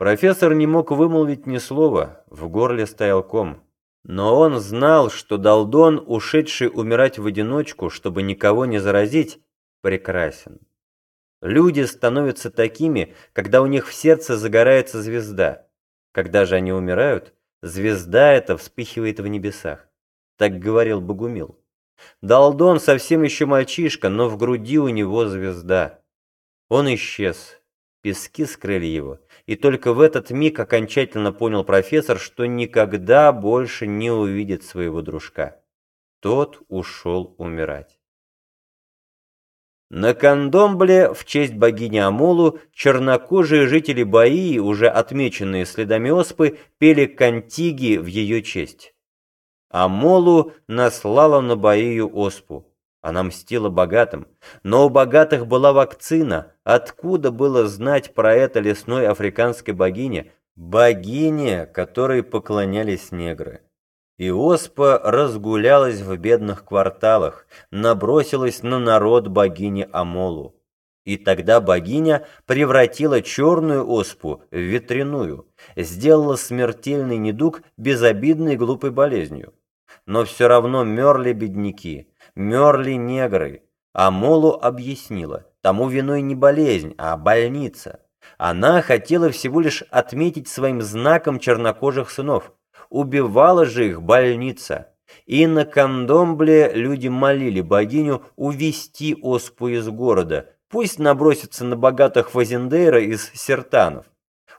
Профессор не мог вымолвить ни слова, в горле стоял ком. Но он знал, что Далдон, ушедший умирать в одиночку, чтобы никого не заразить, прекрасен. Люди становятся такими, когда у них в сердце загорается звезда. Когда же они умирают, звезда эта вспыхивает в небесах. Так говорил Богумил. Далдон совсем еще мальчишка, но в груди у него звезда. Он исчез. Пески скрыли его. И только в этот миг окончательно понял профессор, что никогда больше не увидит своего дружка. Тот ушел умирать. На Кандомбле в честь богини Амулу чернокожие жители Баии, уже отмеченные следами оспы, пели кантиги в ее честь. Амолу наслала на Баию оспу. Она мстила богатым, но у богатых была вакцина. Откуда было знать про это лесной африканской богине? Богине, которой поклонялись негры. И оспа разгулялась в бедных кварталах, набросилась на народ богини Амолу. И тогда богиня превратила черную оспу в ветряную, сделала смертельный недуг безобидной глупой болезнью. Но все равно мерли бедняки, мерли негры. Амолу объяснила, тому виной не болезнь, а больница. Она хотела всего лишь отметить своим знаком чернокожих сынов – убивала же их больница. И на Кандомбле люди молили богиню увести оспу из города, пусть набросится на богатых Фазендейра из сертанов.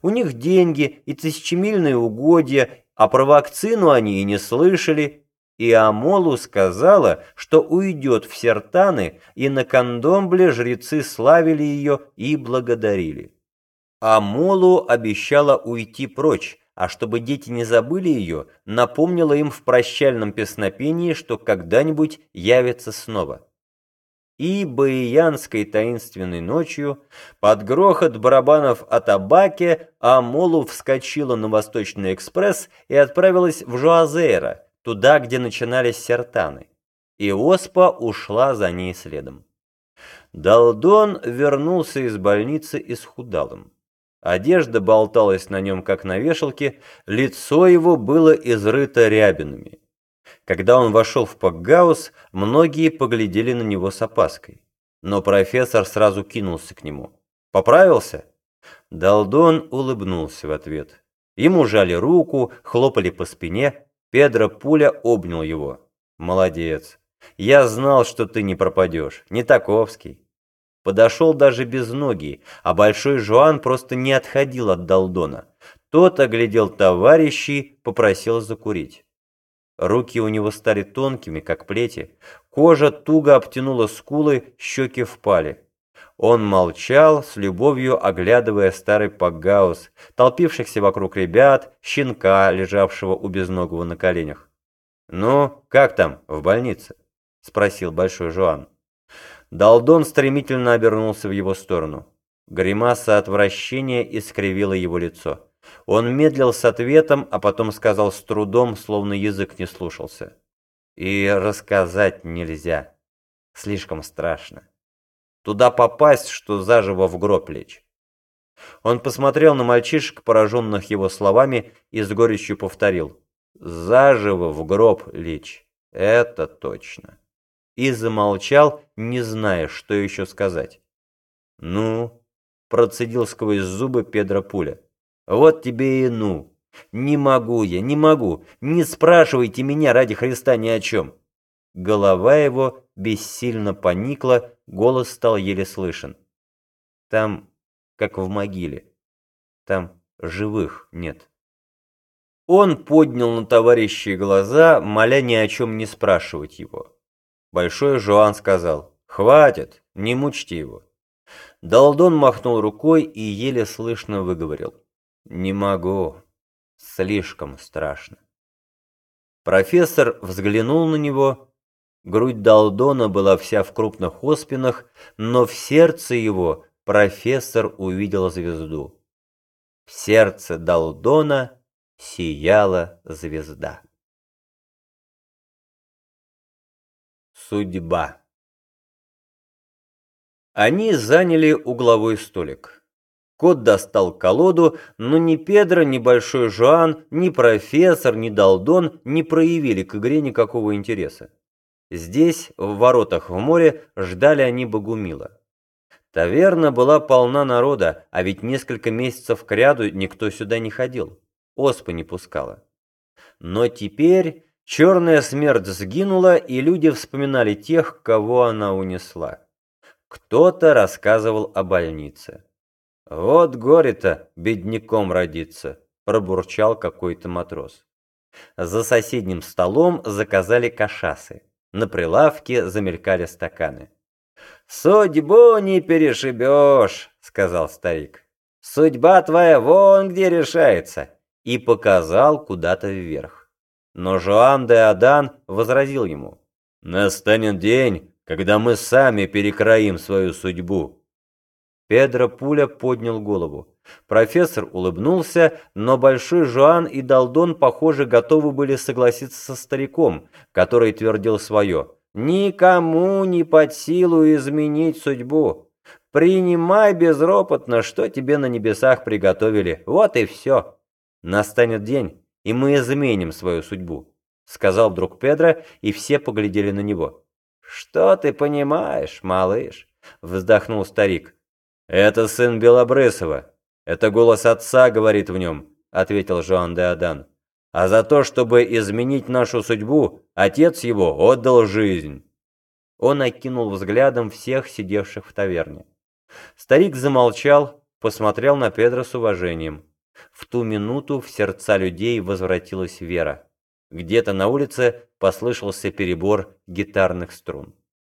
У них деньги и тысячемильные угодья, а про вакцину они и не слышали. И Амолу сказала, что уйдет в сертаны, и на Кандомбле жрецы славили ее и благодарили. Амолу обещала уйти прочь, а чтобы дети не забыли ее, напомнила им в прощальном песнопении, что когда-нибудь явится снова. И баиянской таинственной ночью, под грохот барабанов о табаке, Амолу вскочила на Восточный экспресс и отправилась в Жуазейро, туда, где начинались сертаны. И Оспа ушла за ней следом. Далдон вернулся из больницы исхудалым. Одежда болталась на нем, как на вешалке, лицо его было изрыто рябинами. Когда он вошел в Пакгаус, многие поглядели на него с опаской. Но профессор сразу кинулся к нему. «Поправился?» Далдон улыбнулся в ответ. Ему жали руку, хлопали по спине. Педро Пуля обнял его. «Молодец. Я знал, что ты не пропадешь. Не таковский. Подошел даже без ноги, а Большой Жуан просто не отходил от Далдона. Тот оглядел товарищей, попросил закурить. Руки у него стали тонкими, как плети. Кожа туго обтянула скулы, щеки впали. Он молчал, с любовью оглядывая старый пагаус, толпившихся вокруг ребят, щенка, лежавшего у безногого на коленях. «Ну, как там, в больнице?» — спросил Большой Жуан. Далдон стремительно обернулся в его сторону. Гримаса отвращения искривила его лицо. Он медлил с ответом, а потом сказал с трудом, словно язык не слушался. «И рассказать нельзя. Слишком страшно. Туда попасть, что заживо в гроб лечь». Он посмотрел на мальчишек, пораженных его словами, и с горечью повторил. «Заживо в гроб лечь. Это точно» и замолчал, не зная, что еще сказать. «Ну?» – процедил сквозь зубы Педро Пуля. «Вот тебе и ну! Не могу я, не могу! Не спрашивайте меня ради Христа ни о чем!» Голова его бессильно поникла, голос стал еле слышен. «Там, как в могиле, там живых нет». Он поднял на товарищей глаза, моля ни о чем не спрашивать его. Большой Жуан сказал, «Хватит, не мучьте его». Далдон махнул рукой и еле слышно выговорил, «Не могу, слишком страшно». Профессор взглянул на него. Грудь Далдона была вся в крупных оспинах, но в сердце его профессор увидел звезду. В сердце Далдона сияла звезда. Судьба. Они заняли угловой столик. Кот достал колоду, но ни Педро, ни Большой Жуан, ни профессор, ни Долдон не проявили к игре никакого интереса. Здесь, в воротах в море, ждали они Богумила. Таверна была полна народа, а ведь несколько месяцев кряду никто сюда не ходил. Оспа не пускала. Но теперь черная смерть сгинула, и люди вспоминали тех, кого она унесла. Кто-то рассказывал о больнице. «Вот горе-то бедняком родиться», — пробурчал какой-то матрос. За соседним столом заказали кашасы. На прилавке замелькали стаканы. «Судьбу не перешибешь», — сказал старик. «Судьба твоя вон где решается», и показал куда-то вверх. Но Жоан де Адан возразил ему. «Настанет день, когда мы сами перекроим свою судьбу». Педро Пуля поднял голову. Профессор улыбнулся, но Большой Жоан и Долдон, похоже, готовы были согласиться со стариком, который твердил свое. Никому не под силу изменить судьбу. Принимай безропотно, что тебе на небесах приготовили. Вот и все. Настанет день, и мы изменим свою судьбу, сказал вдруг Педро, и все поглядели на него. Что ты понимаешь, малыш? вздохнул старик. Это сын Белобрысова. Это голос отца говорит в нем, ответил Жоан де Адан. А за то, чтобы изменить нашу судьбу, отец его отдал жизнь. Он окинул взглядом всех сидевших в таверне. Старик замолчал, посмотрел на Педро с уважением. В ту минуту в сердца людей возвратилась вера. Где-то на улице послышался перебор гитарных струн.